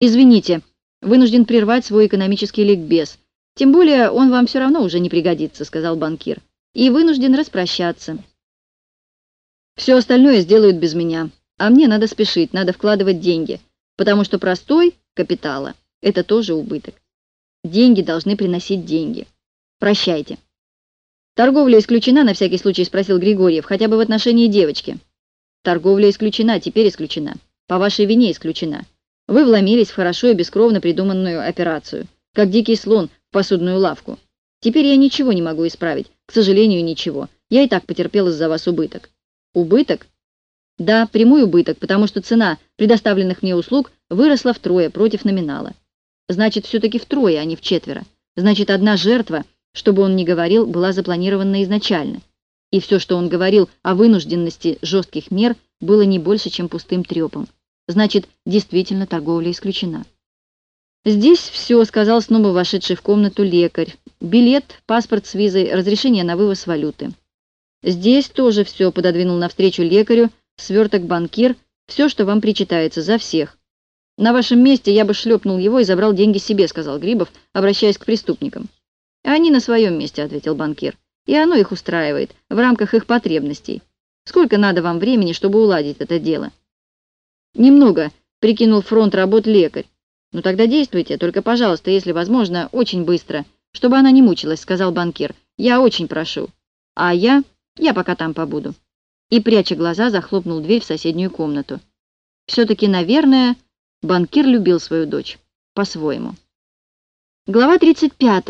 «Извините, вынужден прервать свой экономический ликбез. Тем более он вам все равно уже не пригодится», — сказал банкир. «И вынужден распрощаться. Все остальное сделают без меня. А мне надо спешить, надо вкладывать деньги, потому что простой капитала — это тоже убыток. Деньги должны приносить деньги. Прощайте». «Торговля исключена, на всякий случай?» — спросил Григорьев, хотя бы в отношении девочки. «Торговля исключена, теперь исключена. По вашей вине исключена. Вы вломились в хорошо и бескровно придуманную операцию, как дикий слон в посудную лавку. Теперь я ничего не могу исправить, к сожалению, ничего. Я и так потерпел из-за вас убыток». «Убыток?» «Да, прямой убыток, потому что цена предоставленных мне услуг выросла втрое против номинала. Значит, все-таки втрое, а не в четверо. Значит, одна жертва, чтобы он ни говорил, была запланирована изначально. И все, что он говорил о вынужденности жестких мер, было не больше, чем пустым трепом. Значит, действительно торговля исключена. «Здесь все», — сказал снова вошедший в комнату лекарь. «Билет, паспорт с визой, разрешение на вывоз валюты». «Здесь тоже все», — пододвинул навстречу лекарю, сверток банкир, все, что вам причитается, за всех. «На вашем месте я бы шлепнул его и забрал деньги себе», — сказал Грибов, обращаясь к преступникам. «Они на своем месте», — ответил банкир. «И оно их устраивает, в рамках их потребностей. Сколько надо вам времени, чтобы уладить это дело?» «Немного», — прикинул фронт работ лекарь. «Ну тогда действуйте, только, пожалуйста, если возможно, очень быстро, чтобы она не мучилась», — сказал банкир. «Я очень прошу. А я... я пока там побуду». И, пряча глаза, захлопнул дверь в соседнюю комнату. Все-таки, наверное, банкир любил свою дочь. По-своему. Глава 35.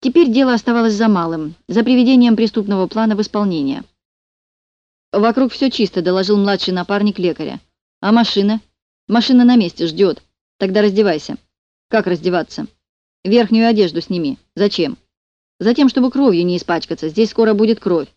Теперь дело оставалось за малым, за приведением преступного плана в исполнение. «Вокруг все чисто», — доложил младший напарник лекаря. «А машина?» «Машина на месте, ждет. Тогда раздевайся». «Как раздеваться?» «Верхнюю одежду сними. Зачем?» «Затем, чтобы кровью не испачкаться. Здесь скоро будет кровь.